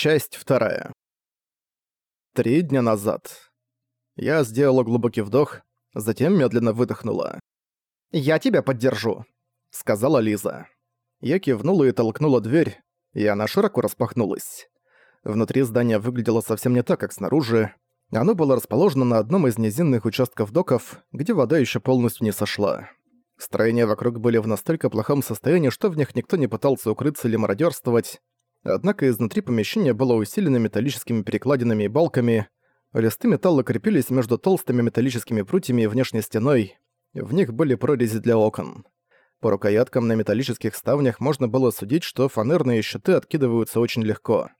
Часть вторая. Три дня назад. Я сделала глубокий вдох, затем медленно выдохнула. «Я тебя поддержу», — сказала Лиза. Я кивнула и толкнула дверь, и она широко распахнулась. Внутри здания выглядело совсем не так, как снаружи. Оно было расположено на одном из низинных участков доков, где вода еще полностью не сошла. Строения вокруг были в настолько плохом состоянии, что в них никто не пытался укрыться или мародерствовать. Однако изнутри помещение было усилено металлическими перекладинами и балками, листы металла крепились между толстыми металлическими прутьями и внешней стеной, в них были прорези для окон. По рукояткам на металлических ставнях можно было судить, что фанерные щиты откидываются очень легко.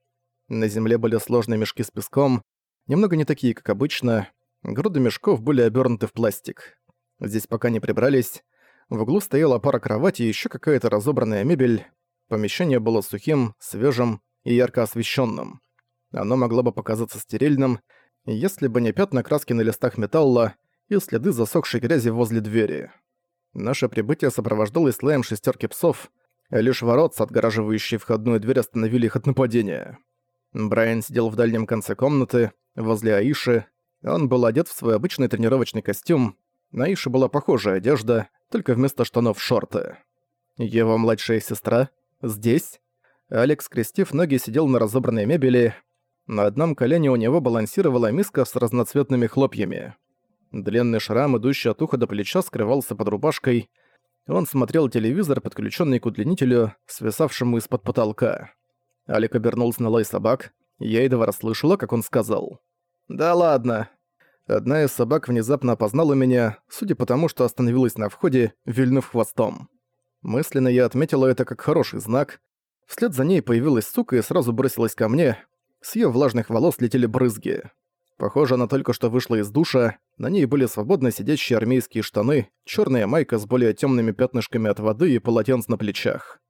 На земле были сложные мешки с песком, немного не такие, как обычно, груды мешков были обернуты в пластик. Здесь пока не прибрались, в углу стояла пара кровати и еще какая-то разобранная мебель, Помещение было сухим, свежим и ярко освещенным. Оно могло бы показаться стерильным, если бы не пятна краски на листах металла и следы засохшей грязи возле двери. Наше прибытие сопровождалось слоем шестерки псов, лишь ворот, отгораживающие входную дверь, остановили их от нападения. Брайан сидел в дальнем конце комнаты, возле Аиши. Он был одет в свой обычный тренировочный костюм. На Аиши была похожая одежда, только вместо штанов шорты. Его младшая сестра, Здесь? Алекс, скрестив ноги, сидел на разобранной мебели. На одном колене у него балансировала миска с разноцветными хлопьями. Длинный шрам, идущий от уха до плеча, скрывался под рубашкой. Он смотрел телевизор, подключенный к удлинителю, свисавшему из-под потолка. Алик обернулся на лай собак. Я едва расслышала, как он сказал. «Да ладно». Одна из собак внезапно опознала меня, судя по тому, что остановилась на входе, вильнув хвостом. Мысленно я отметила это как хороший знак. Вслед за ней появилась сука и сразу бросилась ко мне. С её влажных волос летели брызги. Похоже, она только что вышла из душа, на ней были свободно сидящие армейские штаны, чёрная майка с более тёмными пятнышками от воды и полотенц на плечах.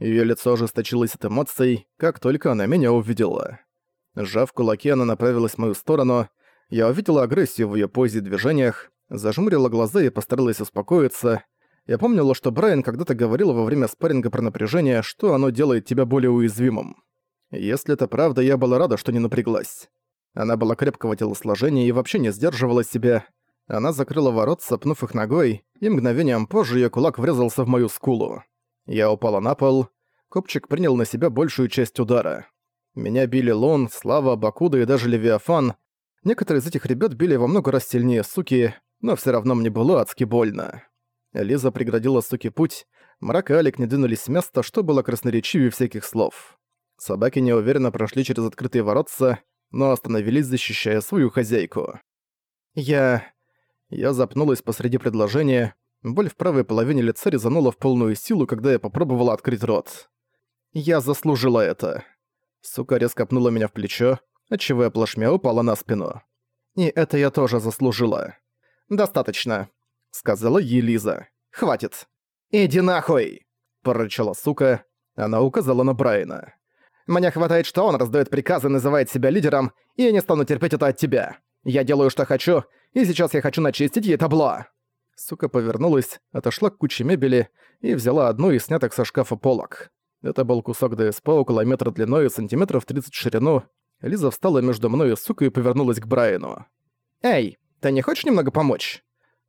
Её лицо ожесточилось от эмоций, как только она меня увидела. Сжав кулаки, она направилась в мою сторону. Я увидела агрессию в её позе и движениях, зажмурила глаза и постаралась успокоиться, я помнила, что Брайан когда-то говорил во время спарринга про напряжение, что оно делает тебя более уязвимым. Если это правда, я была рада, что не напряглась. Она была крепкого телосложения и вообще не сдерживала себя. Она закрыла ворот, сопнув их ногой, и мгновением позже её кулак врезался в мою скулу. Я упала на пол. Копчик принял на себя большую часть удара. Меня били Лон, Слава, Бакуда и даже Левиафан. Некоторые из этих ребят били во много раз сильнее суки, но всё равно мне было адски больно. Лиза преградила суки путь, Мрак и Алик не двинулись с места, что было красноречивее всяких слов. Собаки неуверенно прошли через открытые воротца, но остановились, защищая свою хозяйку. Я... Я запнулась посреди предложения, боль в правой половине лица резанула в полную силу, когда я попробовала открыть рот. Я заслужила это. Сука резко пнула меня в плечо, отчего я плашмя упала на спину. И это я тоже заслужила. «Достаточно сказала ей Лиза. «Хватит!» «Иди нахуй!» – прорычала сука. Она указала на Брайана. «Мне хватает, что он раздает приказы, называет себя лидером, и я не стану терпеть это от тебя. Я делаю, что хочу, и сейчас я хочу начистить ей табло!» Сука повернулась, отошла к куче мебели и взяла одну из снятых со шкафа полок. Это был кусок ДСП около метра длиной и сантиметров 30 в ширину. Лиза встала между мной и сукой и повернулась к Брайану. «Эй, ты не хочешь немного помочь?»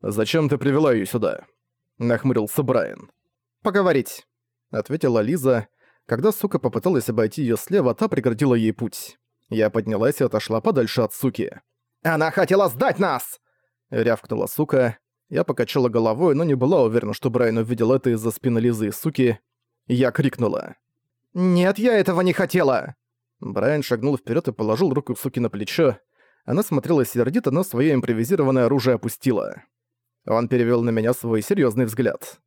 «Зачем ты привела её сюда?» — нахмурился Брайан. «Поговорить», — ответила Лиза. Когда сука попыталась обойти её слева, та преградила ей путь. Я поднялась и отошла подальше от суки. «Она хотела сдать нас!» — рявкнула сука. Я покачала головой, но не была уверена, что Брайан увидел это из-за спины Лизы и суки. Я крикнула. «Нет, я этого не хотела!» Брайан шагнул вперед и положил руку суки на плечо. Она смотрела сердито, но своё импровизированное оружие опустила. Он перевёл на меня свой серьёзный взгляд.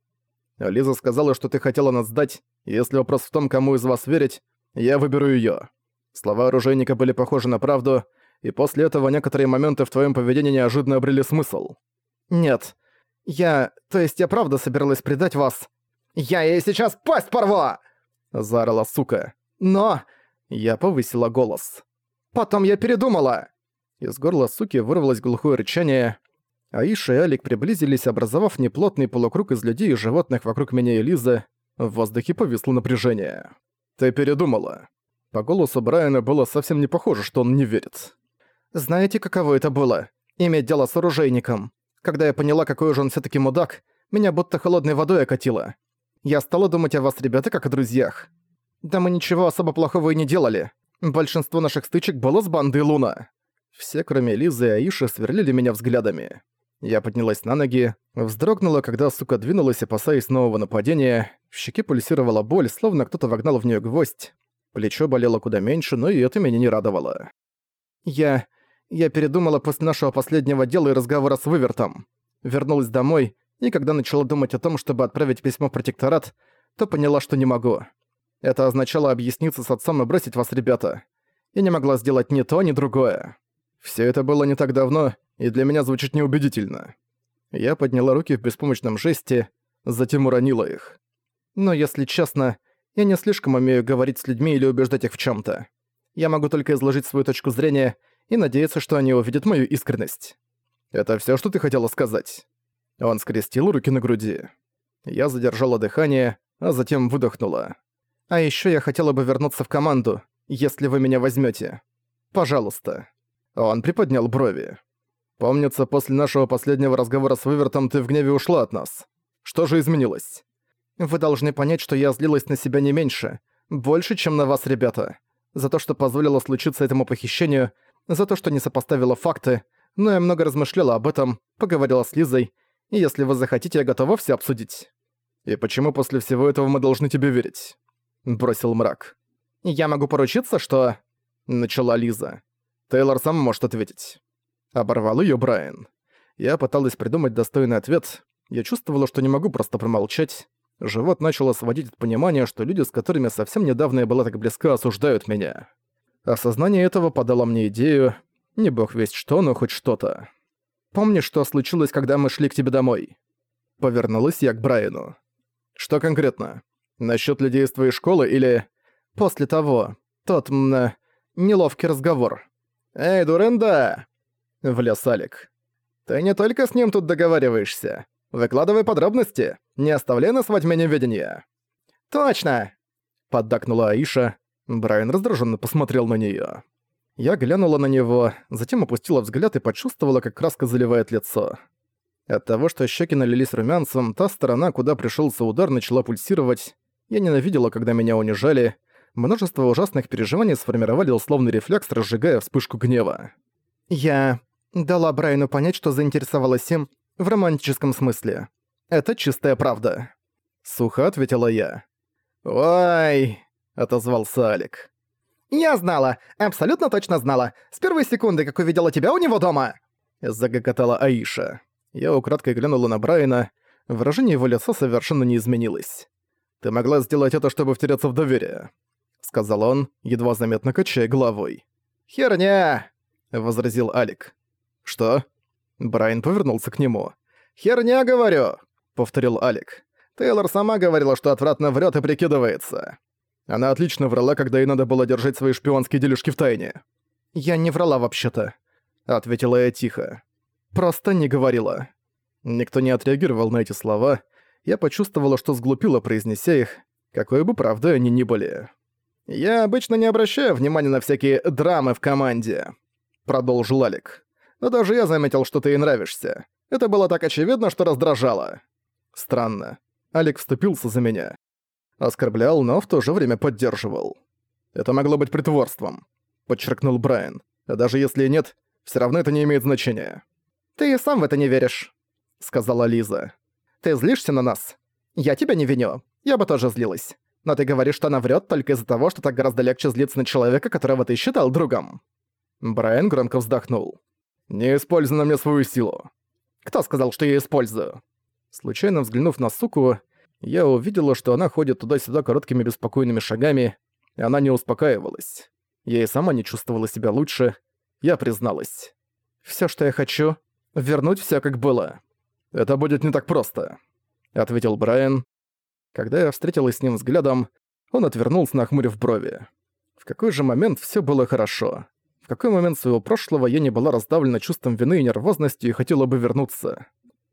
«Лиза сказала, что ты хотела нас сдать. Если вопрос в том, кому из вас верить, я выберу её». Слова оружейника были похожи на правду, и после этого некоторые моменты в твоём поведении неожиданно обрели смысл. «Нет. Я... То есть я правда собиралась предать вас. Я ей сейчас пасть порву!» Заорала сука. «Но...» Я повысила голос. «Потом я передумала!» Из горла суки вырвалось глухое рычание. Аиша и Алик приблизились, образовав неплотный полукруг из людей и животных вокруг меня и Лизы. В воздухе повисло напряжение. «Ты передумала?» По голосу Брайана было совсем не похоже, что он не верит. «Знаете, каково это было? Иметь дело с оружейником. Когда я поняла, какой же он все таки мудак, меня будто холодной водой окатило. Я стала думать о вас, ребята, как о друзьях. Да мы ничего особо плохого и не делали. Большинство наших стычек было с бандой Луна». Все, кроме Лизы и Аиши, сверлили меня взглядами. Я поднялась на ноги, вздрогнула, когда сука двинулась, опасаясь нового нападения. В щеке пульсировала боль, словно кто-то вогнал в нее гвоздь. Плечо болело куда меньше, но и это меня не радовало. Я... я передумала после нашего последнего дела и разговора с Вывертом. Вернулась домой, и когда начала думать о том, чтобы отправить письмо в протекторат, то поняла, что не могу. Это означало объясниться с отцом и бросить вас, ребята. Я не могла сделать ни то, ни другое. Все это было не так давно, и для меня звучит неубедительно. Я подняла руки в беспомощном жесте, затем уронила их. Но если честно, я не слишком умею говорить с людьми или убеждать их в чем то Я могу только изложить свою точку зрения и надеяться, что они увидят мою искренность. Это все, что ты хотела сказать?» Он скрестил руки на груди. Я задержала дыхание, а затем выдохнула. «А еще я хотела бы вернуться в команду, если вы меня возьмете. Пожалуйста». Он приподнял брови. Помнится, после нашего последнего разговора с Вывертом ты в гневе ушла от нас. Что же изменилось? Вы должны понять, что я злилась на себя не меньше. Больше, чем на вас, ребята. За то, что позволило случиться этому похищению, за то, что не сопоставила факты, но я много размышляла об этом, поговорила с Лизой, и если вы захотите, я готова все обсудить. И почему после всего этого мы должны тебе верить? Бросил мрак. Я могу поручиться, что... Начала Лиза. Тейлор сам может ответить. Оборвал её Брайан. Я пыталась придумать достойный ответ. Я чувствовала, что не могу просто промолчать. Живот начало сводить от понимания, что люди, с которыми совсем недавно я была так близка, осуждают меня. Осознание этого подало мне идею, не бог весть что, но хоть что-то. «Помнишь, что случилось, когда мы шли к тебе домой?» Повернулась я к Брайану. «Что конкретно? Насчёт людей из твоей школы или...» «После того. Тот, м... неловкий разговор». «Эй, дуренда!» Влез Алик. «Ты не только с ним тут договариваешься. Выкладывай подробности. Не оставляй нас во тьме неведения». «Точно!» Поддакнула Аиша. Брайан раздраженно посмотрел на нее. Я глянула на него, затем опустила взгляд и почувствовала, как краска заливает лицо. От того, что щеки налились румянцем, та сторона, куда пришелся удар, начала пульсировать. Я ненавидела, когда меня унижали. Множество ужасных переживаний сформировали условный рефлекс, разжигая вспышку гнева. Я дала Брайану понять, что заинтересовалась им в романтическом смысле. Это чистая правда. Сухо ответила я. «Ой!» — отозвался Алик. «Я знала! Абсолютно точно знала! С первой секунды, как увидела тебя у него дома!» Загоготала Аиша. Я украдкой глянула на Брайана. Выражение его лица совершенно не изменилось. «Ты могла сделать это, чтобы втереться в доверие», — сказал он, едва заметно качая головой. «Херня!» — возразил Алик. «Что?» Брайан повернулся к нему. «Херня, говорю!» — повторил Алик. Тейлор сама говорила, что отвратно врет и прикидывается. Она отлично врала, когда ей надо было держать свои шпионские делишки в тайне. «Я не врала вообще-то», — ответила я тихо. «Просто не говорила». Никто не отреагировал на эти слова. Я почувствовала, что сглупила, произнеся их, какой бы правдой они ни были. «Я обычно не обращаю внимания на всякие драмы в команде», продолжил Алик. «Но даже я заметил, что ты ей нравишься. Это было так очевидно, что раздражало». Странно. Алик вступился за меня. Оскорблял, но в то же время поддерживал. «Это могло быть притворством», — подчеркнул Брайан. «А даже если и нет, все равно это не имеет значения». «Ты и сам в это не веришь», — сказала Лиза. «Ты злишься на нас? Я тебя не виню. Я бы тоже злилась. Но ты говоришь, что она врет только из-за того, что так гораздо легче злиться на человека, которого ты считал другом». Брайан громко вздохнул. «Не используй на мне свою силу». «Кто сказал, что я использую?» Случайно взглянув на суку, я увидела, что она ходит туда-сюда короткими беспокойными шагами, и она не успокаивалась. Я и сама не чувствовала себя лучше. Я призналась. «Всё, что я хочу, вернуть всё, как было». «Это будет не так просто», — ответил Брайан. Когда я встретилась с ним взглядом, он отвернулся, нахмурив брови. В какой же момент всё было хорошо. В какой момент своего прошлого я не была раздавлена чувством вины и нервозностью и хотела бы вернуться.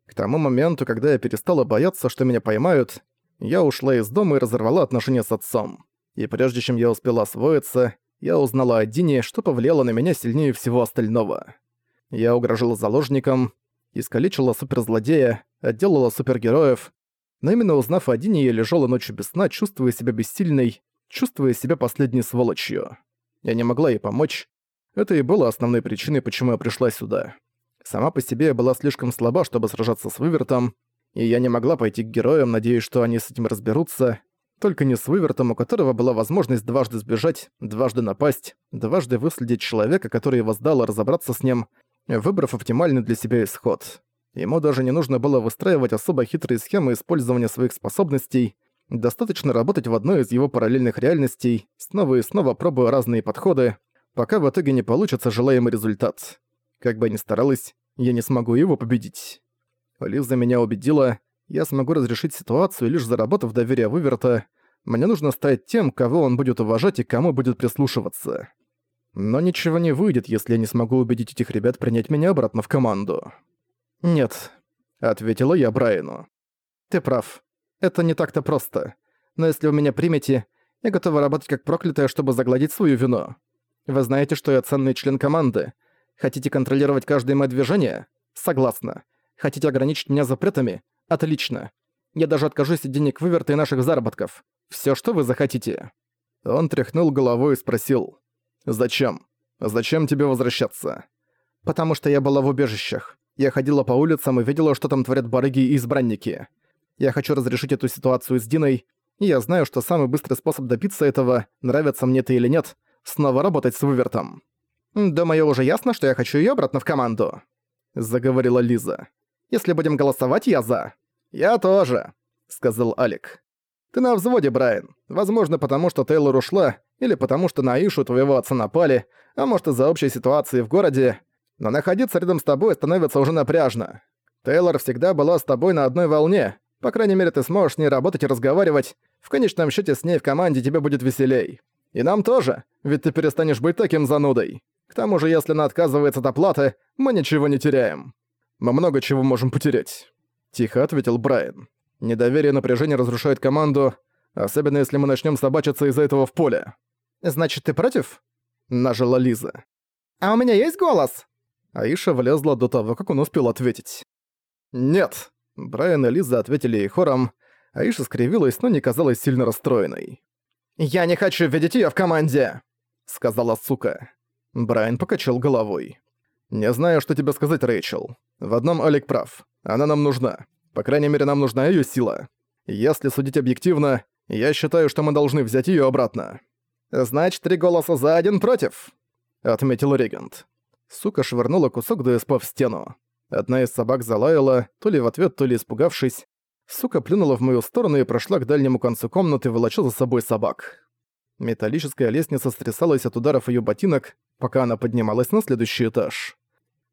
К тому моменту, когда я перестала бояться, что меня поймают, я ушла из дома и разорвала отношения с отцом. И прежде чем я успела освоиться, я узнала о Дине, что повлияло на меня сильнее всего остального. Я угрожала заложникам, искалечила суперзлодея, отделала супергероев, но именно узнав о Дине, я лежала ночью без сна, чувствуя себя бессильной, чувствуя себя последней сволочью. Я не могла ей помочь. Это и было основной причиной, почему я пришла сюда. Сама по себе я была слишком слаба, чтобы сражаться с Вывертом, и я не могла пойти к героям, надеясь, что они с этим разберутся. Только не с Вывертом, у которого была возможность дважды сбежать, дважды напасть, дважды выследить человека, который воздал разобраться с ним, выбрав оптимальный для себя исход. Ему даже не нужно было выстраивать особо хитрые схемы использования своих способностей, достаточно работать в одной из его параллельных реальностей, снова и снова пробуя разные подходы, пока в итоге не получится желаемый результат. Как бы ни старалась, я не смогу его победить. Лиза меня убедила, я смогу разрешить ситуацию, лишь заработав доверие Выверта. Мне нужно стать тем, кого он будет уважать и кому будет прислушиваться. Но ничего не выйдет, если я не смогу убедить этих ребят принять меня обратно в команду. «Нет», — ответила я Брайану. «Ты прав. Это не так-то просто. Но если вы меня примете, я готова работать как проклятая, чтобы загладить свою вину. Вы знаете, что я ценный член команды. Хотите контролировать каждое мое движение? Согласна. Хотите ограничить меня запретами? Отлично. Я даже откажусь от денег выверта и наших заработков. Всё, что вы захотите». Он тряхнул головой и спросил. «Зачем? Зачем тебе возвращаться?» «Потому что я была в убежищах. Я ходила по улицам и видела, что там творят барыги и избранники. Я хочу разрешить эту ситуацию с Диной, и я знаю, что самый быстрый способ добиться этого, нравится мне это или нет, снова работать с вывертом. «Думаю, уже ясно, что я хочу её обратно в команду», — заговорила Лиза. «Если будем голосовать, я за». «Я тоже», — сказал Алик. «Ты на взводе, Брайан. Возможно, потому что Тейлор ушла, или потому что на Ишу твоего отца напали, а может из-за общей ситуации в городе, но находиться рядом с тобой становится уже напряжно. Тейлор всегда была с тобой на одной волне, по крайней мере, ты сможешь с ней работать и разговаривать. В конечном счете с ней в команде тебе будет веселей. И нам тоже, ведь ты перестанешь быть таким занудой. К тому же, если она отказывается от оплаты, мы ничего не теряем. Мы много чего можем потерять. Тихо ответил Брайан. Недоверие и напряжение разрушают команду, особенно если мы начнем собачиться из-за этого в поле. Значит, ты против? Нажила Лиза. А у меня есть голос? Аиша влезла до того, как он успел ответить. Нет. Брайан и Лиза ответили ей хором, Аиша скривилась, но не казалась сильно расстроенной. «Я не хочу видеть её в команде!» — сказала сука. Брайан покачал головой. «Не знаю, что тебе сказать, Рэйчел. В одном Алик прав. Она нам нужна. По крайней мере, нам нужна её сила. Если судить объективно, я считаю, что мы должны взять её обратно». «Значит, три голоса за, один против», — отметил Регент. Сука швырнула кусок ДСП в стену. Одна из собак залаяла, то ли в ответ, то ли испугавшись. Сука плюнула в мою сторону и прошла к дальнему концу комнаты, волоча за собой собак. Металлическая лестница стрясалась от ударов её ботинок, пока она поднималась на следующий этаж.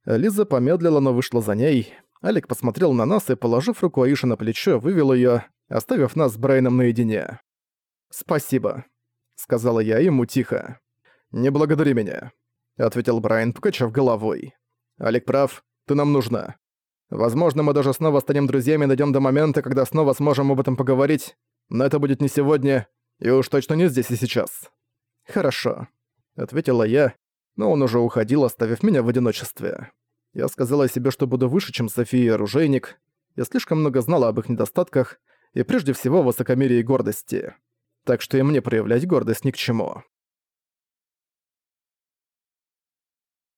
Лиза помедлила, но вышла за ней. Алик посмотрел на нас и, положив руку Аиши на плечо, вывел её, оставив нас с Брайаном наедине. «Спасибо», — сказала я ему тихо. «Не благодари меня», — ответил Брайан, покачав головой. «Алик прав, ты нам нужна. Возможно, мы даже снова станем друзьями и дойдём до момента, когда снова сможем об этом поговорить, но это будет не сегодня, и уж точно не здесь и сейчас». «Хорошо», — ответила я, но он уже уходил, оставив меня в одиночестве. Я сказала себе, что буду выше, чем София и оружейник. Я слишком много знала об их недостатках, и прежде всего высокомерии и гордости. Так что и мне проявлять гордость ни к чему.